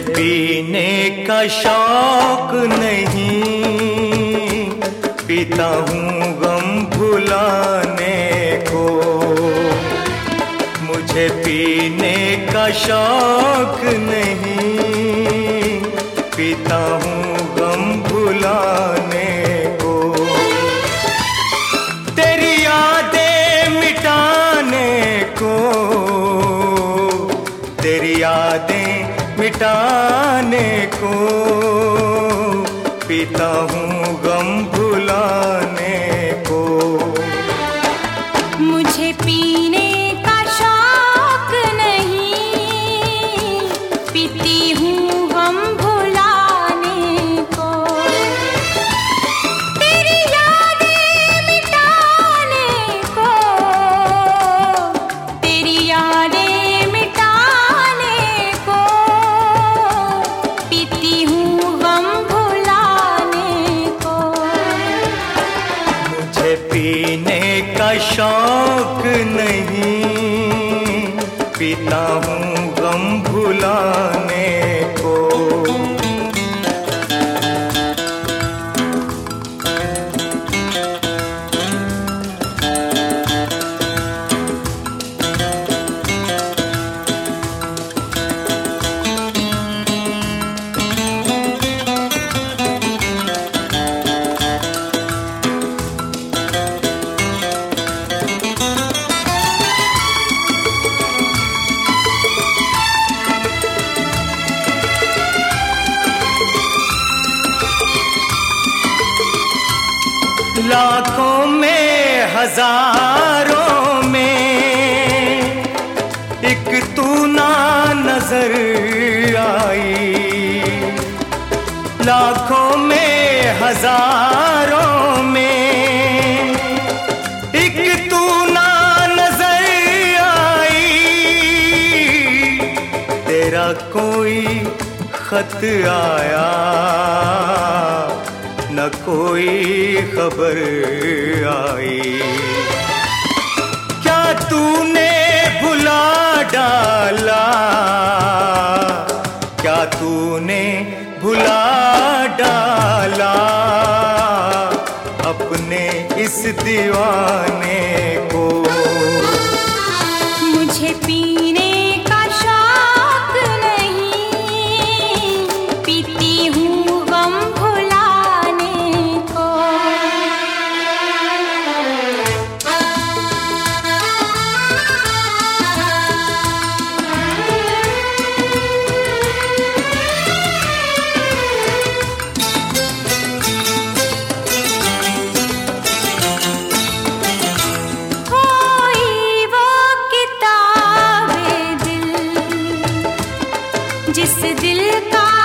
पीने का शौक नहीं। पीता हूँ गम भुलाने को। मुझे पीने का शौक नहीं। पीता हूँ गम भुलाने को। तेरी यादें मिटाने को। तेरी यादें मिटाने को पीता हूँ गम भुलाने को। मुझे पीने शौक नहीं पीता हूँ गम भुलाने लाखों में, हज़ारों में एक तू ना नज़र आई। लाखों में, हज़ारों में एक तू ना नज़र आई। तेरा कोई खत आया। न कोई खबर आई। क्या तूने भुला डाला? क्या तूने भुला डाला? अपने इस दीवाने जिस दिल का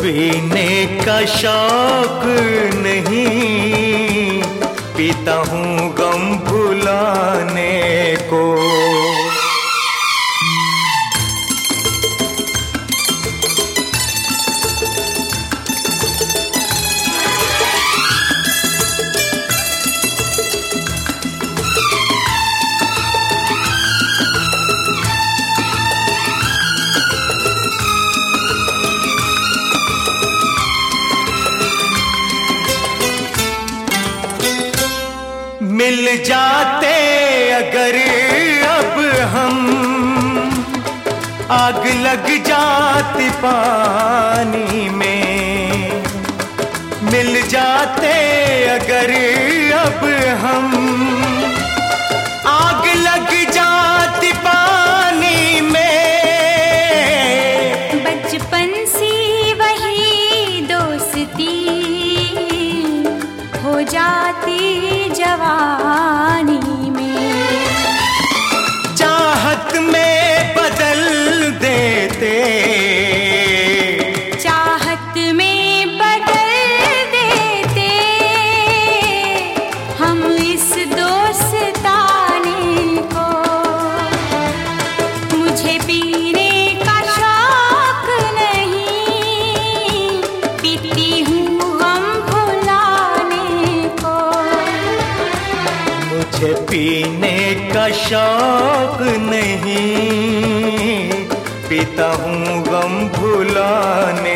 पीने का शौक नहीं। पीता हूँ गम भुलाने को। मिल जाते अगर अब हम। आग लग जाती पानी में। मिल जाते अगर अब हम। पीने का शौक नहीं। पीता हूँ गम भुलाने